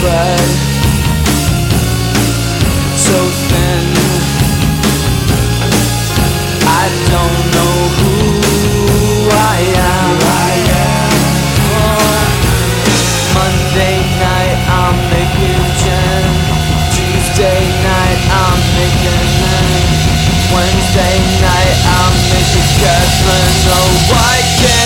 But so thin I don't know who I am, I am. Monday night I'm making Jenny Tuesday night I'm making men Wednesday night I'm making Catherine Oh why can't.